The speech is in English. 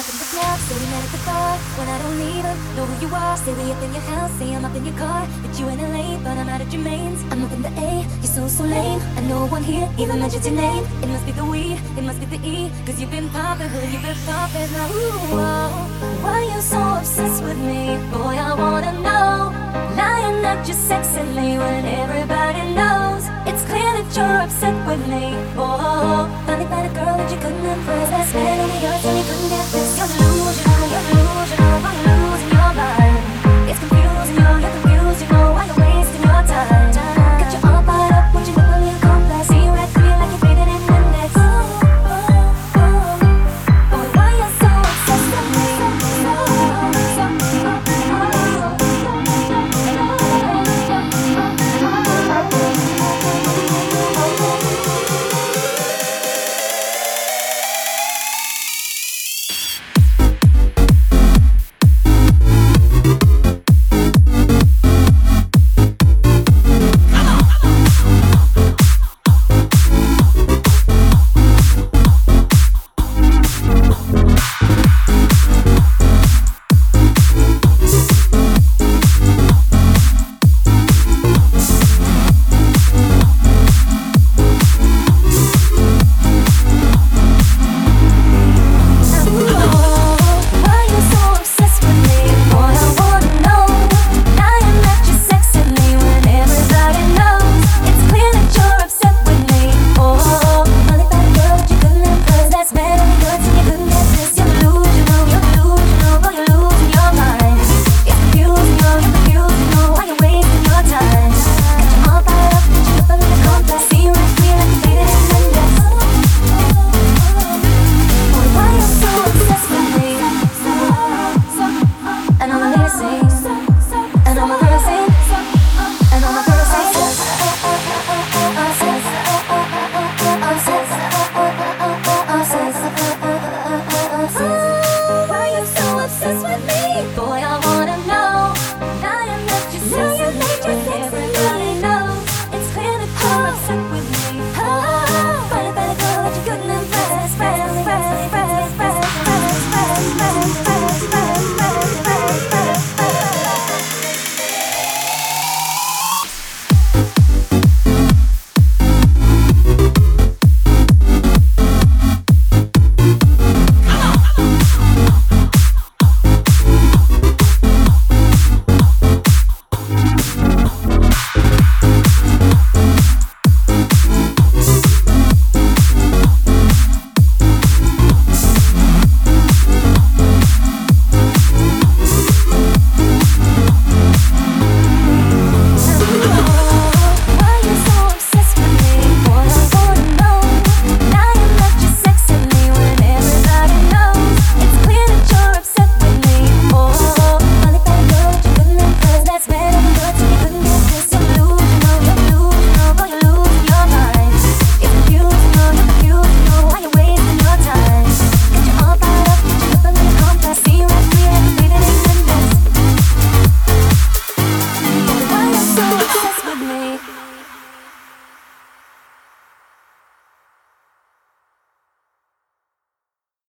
up in the club, say we met at the bar. When I don't even know who you are, say we up in your house, say I'm up in your car. But you in LA, but I'm out at mains. I'm up in the A, you're so, so lame. And no one here even mentions your name. It must be the we, it must be the E. Cause you've been popping, girl, you've been popping. Now, ooh, oh, why you so obsessed with me? Boy, I wanna know. Lying up just sexily when everybody knows. It's clear that you're upset with me. boy.